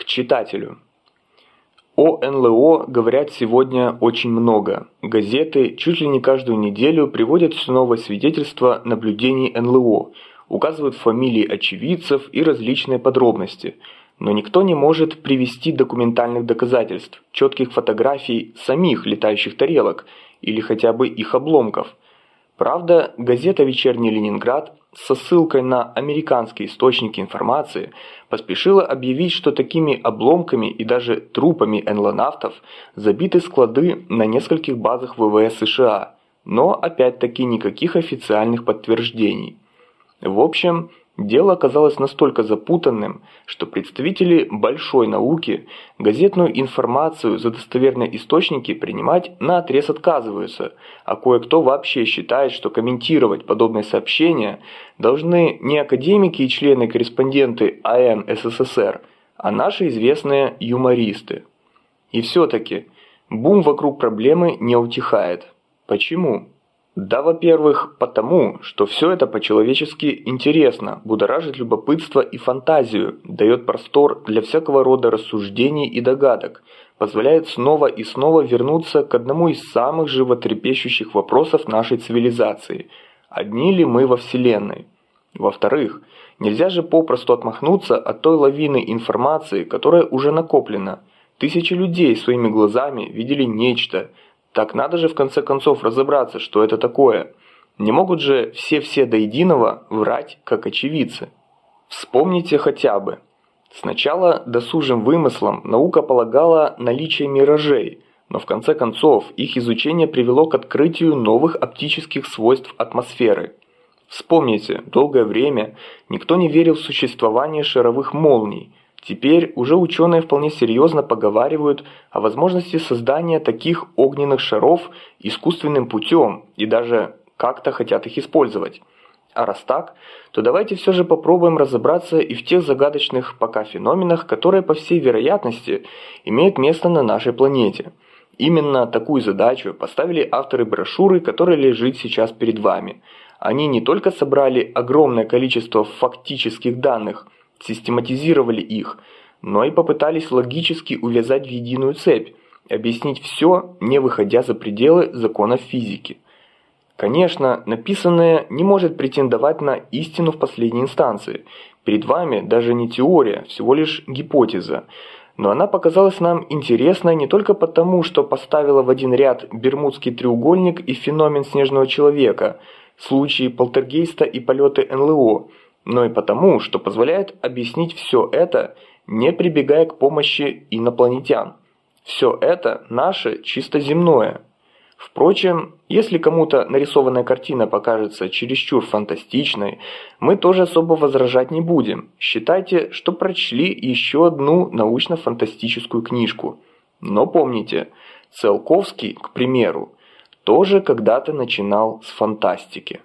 К читателю. О НЛО говорят сегодня очень много. Газеты чуть ли не каждую неделю приводят все новое свидетельство наблюдений НЛО, указывают фамилии очевидцев и различные подробности. Но никто не может привести документальных доказательств, четких фотографий самих летающих тарелок или хотя бы их обломков. Правда, газета «Вечерний Ленинград» со ссылкой на американские источники информации поспешила объявить, что такими обломками и даже трупами энлонавтов забиты склады на нескольких базах ВВС США, но опять-таки никаких официальных подтверждений. В общем, Дело оказалось настолько запутанным, что представители большой науки газетную информацию за достоверные источники принимать на отрез отказываются, а кое-кто вообще считает, что комментировать подобные сообщения должны не академики и члены-корреспонденты АН СССР, а наши известные юмористы. И все-таки бум вокруг проблемы не утихает. Почему? Да, во-первых, потому, что все это по-человечески интересно, будоражит любопытство и фантазию, дает простор для всякого рода рассуждений и догадок, позволяет снова и снова вернуться к одному из самых животрепещущих вопросов нашей цивилизации – одни ли мы во Вселенной? Во-вторых, нельзя же попросту отмахнуться от той лавины информации, которая уже накоплена. Тысячи людей своими глазами видели нечто – так надо же в конце концов разобраться, что это такое. Не могут же все-все до единого врать, как очевидцы. Вспомните хотя бы. Сначала досужим вымыслом наука полагала наличие миражей, но в конце концов их изучение привело к открытию новых оптических свойств атмосферы. Вспомните, долгое время никто не верил в существование шаровых молний, Теперь уже ученые вполне серьезно поговаривают о возможности создания таких огненных шаров искусственным путем и даже как-то хотят их использовать. А раз так, то давайте все же попробуем разобраться и в тех загадочных пока феноменах, которые по всей вероятности имеют место на нашей планете. Именно такую задачу поставили авторы брошюры, которая лежит сейчас перед вами. Они не только собрали огромное количество фактических данных – систематизировали их, но и попытались логически увязать в единую цепь, объяснить все, не выходя за пределы законов физики. Конечно, написанное не может претендовать на истину в последней инстанции. Перед вами даже не теория, всего лишь гипотеза. Но она показалась нам интересной не только потому, что поставила в один ряд Бермудский треугольник и феномен снежного человека, случаи полтергейста и полеты НЛО, но и потому, что позволяет объяснить все это, не прибегая к помощи инопланетян. Все это наше чисто земное. Впрочем, если кому-то нарисованная картина покажется чересчур фантастичной, мы тоже особо возражать не будем. Считайте, что прочли еще одну научно-фантастическую книжку. Но помните, Циолковский, к примеру, тоже когда-то начинал с фантастики.